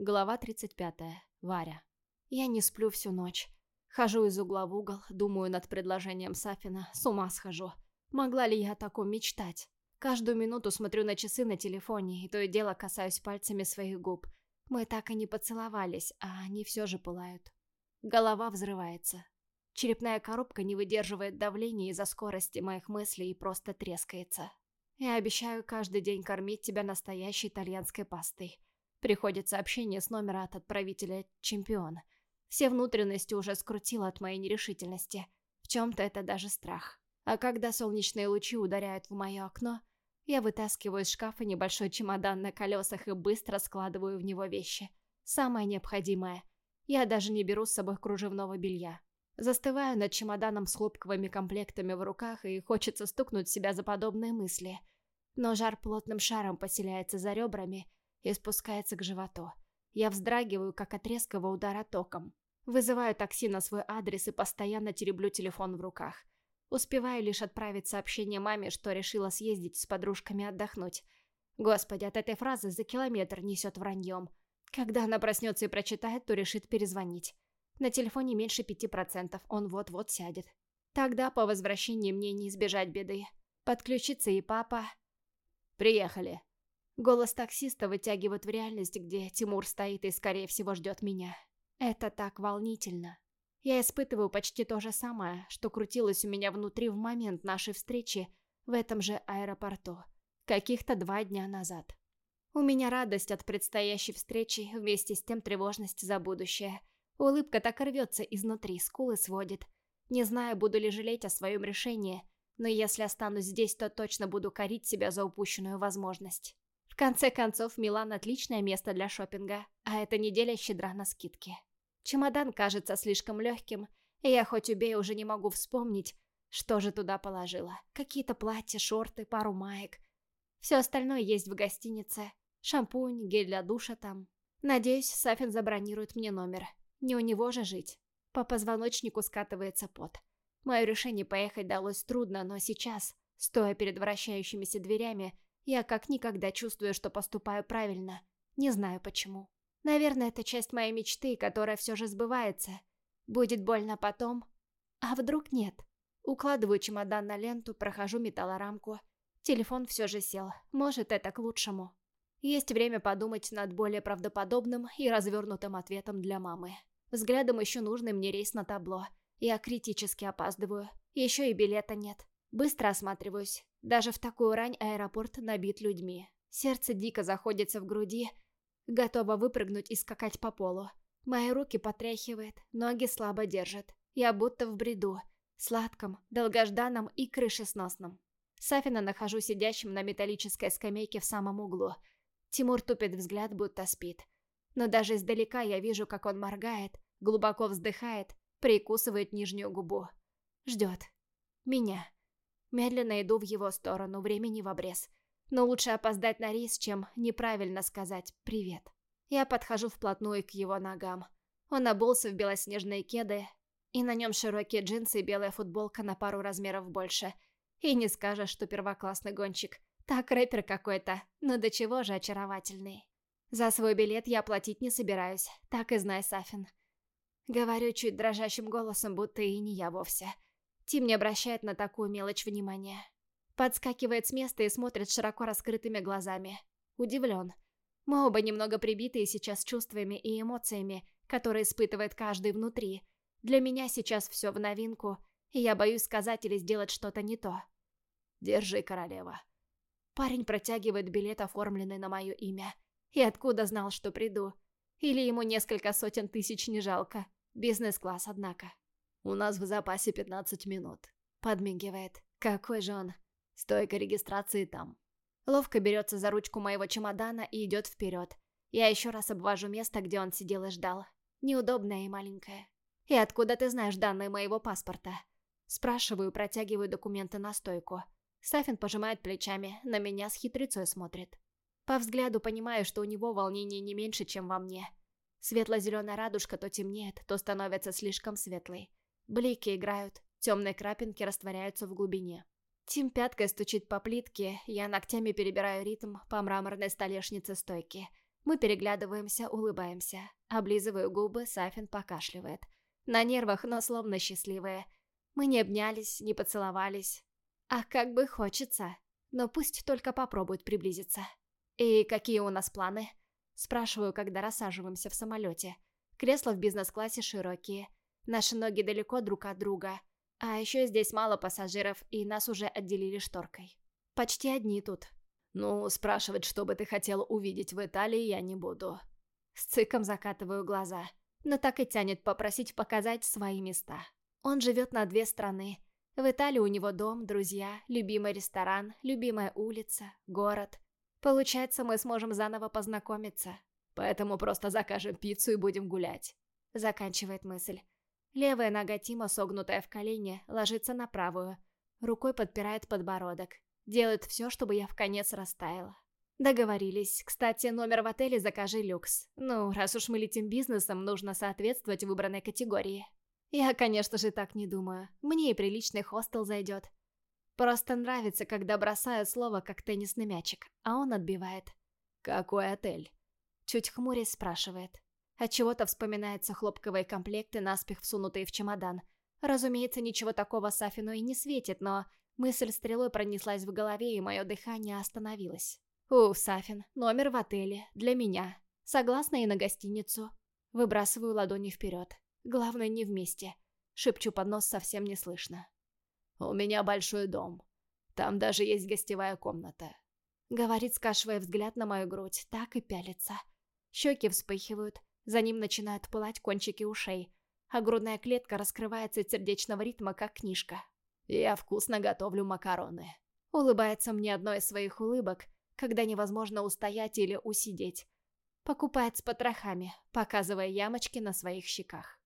Глава 35. Варя. Я не сплю всю ночь. Хожу из угла в угол, думаю над предложением Сафина, с ума схожу. Могла ли я о таком мечтать? Каждую минуту смотрю на часы на телефоне, и то и дело касаюсь пальцами своих губ. Мы так и не поцеловались, а они все же пылают. Голова взрывается. Черепная коробка не выдерживает давления из-за скорости моих мыслей и просто трескается. Я обещаю каждый день кормить тебя настоящей итальянской пастой. Приходит сообщение с номера от отправителя «Чемпион». Все внутренности уже скрутило от моей нерешительности. В чем-то это даже страх. А когда солнечные лучи ударяют в мое окно, я вытаскиваю из шкафа небольшой чемодан на колесах и быстро складываю в него вещи. Самое необходимое. Я даже не беру с собой кружевного белья. Застываю над чемоданом с хлопковыми комплектами в руках и хочется стукнуть себя за подобные мысли. Но жар плотным шаром поселяется за ребрами и спускается к животу. Я вздрагиваю, как от резкого удара током. Вызываю такси на свой адрес и постоянно тереблю телефон в руках. Успеваю лишь отправить сообщение маме, что решила съездить с подружками отдохнуть. Господи, от этой фразы за километр несет враньем. Когда она проснется и прочитает, то решит перезвонить. На телефоне меньше пяти процентов, он вот-вот сядет. Тогда по возвращении мне не избежать беды. Подключится и папа. «Приехали», Голос таксиста вытягивает в реальность, где Тимур стоит и, скорее всего, ждет меня. Это так волнительно. Я испытываю почти то же самое, что крутилось у меня внутри в момент нашей встречи в этом же аэропорту, каких-то два дня назад. У меня радость от предстоящей встречи, вместе с тем тревожность за будущее. Улыбка так рвется изнутри, скулы сводит. Не знаю, буду ли жалеть о своем решении, но если останусь здесь, то точно буду корить себя за упущенную возможность конце концов, Милан – отличное место для шопинга, а эта неделя щедра на скидки. Чемодан кажется слишком легким, и я хоть убей уже не могу вспомнить, что же туда положила. Какие-то платья, шорты, пару маек. Все остальное есть в гостинице. Шампунь, гель для душа там. Надеюсь, Сафин забронирует мне номер. Не у него же жить. По позвоночнику скатывается пот. Мое решение поехать далось трудно, но сейчас, стоя перед вращающимися дверями, я как никогда чувствую, что поступаю правильно. Не знаю почему. Наверное, это часть моей мечты, которая все же сбывается. Будет больно потом. А вдруг нет? Укладываю чемодан на ленту, прохожу металлорамку. Телефон все же сел. Может, это к лучшему. Есть время подумать над более правдоподобным и развернутым ответом для мамы. Взглядом ищу нужный мне рейс на табло. Я критически опаздываю. Еще и билета нет. Быстро осматриваюсь. Даже в такую рань аэропорт набит людьми. Сердце дико заходится в груди, готово выпрыгнуть и скакать по полу. Мои руки потряхивает, ноги слабо держат. Я будто в бреду, сладком, долгожданном и крышесносном. Сафина нахожу сидящим на металлической скамейке в самом углу. Тимур тупит взгляд, будто спит. Но даже издалека я вижу, как он моргает, глубоко вздыхает, прикусывает нижнюю губу. Ждет. Меня. Медленно иду в его сторону, времени в обрез. Но лучше опоздать на рейс, чем неправильно сказать «привет». Я подхожу вплотную к его ногам. Он обулся в белоснежные кеды, и на нем широкие джинсы и белая футболка на пару размеров больше. И не скажешь, что первоклассный гонщик. Так рэпер какой-то, но до чего же очаровательный. За свой билет я платить не собираюсь, так и знай, Сафин. Говорю чуть дрожащим голосом, будто и не я вовсе. Тим не обращает на такую мелочь внимания. Подскакивает с места и смотрит широко раскрытыми глазами. Удивлен. Мы оба немного прибитые сейчас чувствами и эмоциями, которые испытывает каждый внутри. Для меня сейчас все в новинку, и я боюсь сказать или сделать что-то не то. «Держи, королева». Парень протягивает билет, оформленный на мое имя. И откуда знал, что приду? Или ему несколько сотен тысяч не жалко? Бизнес-класс, однако. У нас в запасе 15 минут. Подмигивает. Какой же он. Стойка регистрации там. Ловко берется за ручку моего чемодана и идет вперед. Я еще раз обвожу место, где он сидел и ждал. Неудобное и маленькое. «И откуда ты знаешь данные моего паспорта?» Спрашиваю, протягиваю документы на стойку. Сафин пожимает плечами, на меня с хитрецой смотрит. По взгляду понимаю, что у него волнение не меньше, чем во мне. Светло-зеленая радужка то темнеет, то становится слишком светлой. Блики играют, темные крапинки растворяются в глубине. Тим пяткой стучит по плитке, я ногтями перебираю ритм по мраморной столешнице стойки. Мы переглядываемся, улыбаемся. Облизываю губы, Сафин покашливает. На нервах, но словно счастливые. Мы не обнялись, не поцеловались. А как бы хочется. Но пусть только попробует приблизиться. «И какие у нас планы?» Спрашиваю, когда рассаживаемся в самолете. Кресла в бизнес-классе широкие. Наши ноги далеко друг от друга. А еще здесь мало пассажиров, и нас уже отделили шторкой. Почти одни тут. Ну, спрашивать, что бы ты хотел увидеть в Италии, я не буду. С циком закатываю глаза. Но так и тянет попросить показать свои места. Он живет на две страны. В Италии у него дом, друзья, любимый ресторан, любимая улица, город. Получается, мы сможем заново познакомиться. Поэтому просто закажем пиццу и будем гулять. Заканчивает мысль. Левая нога Тима, согнутая в колене, ложится на правую. Рукой подпирает подбородок. Делает все, чтобы я в конец растаяла. Договорились. Кстати, номер в отеле закажи люкс. Ну, раз уж мы летим бизнесом, нужно соответствовать выбранной категории. Я, конечно же, так не думаю. Мне и приличный хостел зайдет. Просто нравится, когда бросают слово, как теннисный мячик, а он отбивает. «Какой отель?» Чуть хмурясь спрашивает. От чего то вспоминаются хлопковые комплекты, наспех всунутые в чемодан. Разумеется, ничего такого Сафину и не светит, но мысль стрелой пронеслась в голове, и мое дыхание остановилось. «У, Сафин, номер в отеле. Для меня. Согласна и на гостиницу». Выбрасываю ладони вперед. Главное, не вместе. Шепчу под нос совсем не слышно. «У меня большой дом. Там даже есть гостевая комната». Говорит, скашивая взгляд на мою грудь, так и пялится. Щеки вспыхивают, за ним начинают пылать кончики ушей, а грудная клетка раскрывается от сердечного ритма, как книжка. «Я вкусно готовлю макароны». Улыбается мне одной из своих улыбок, когда невозможно устоять или усидеть. Покупает с потрохами, показывая ямочки на своих щеках.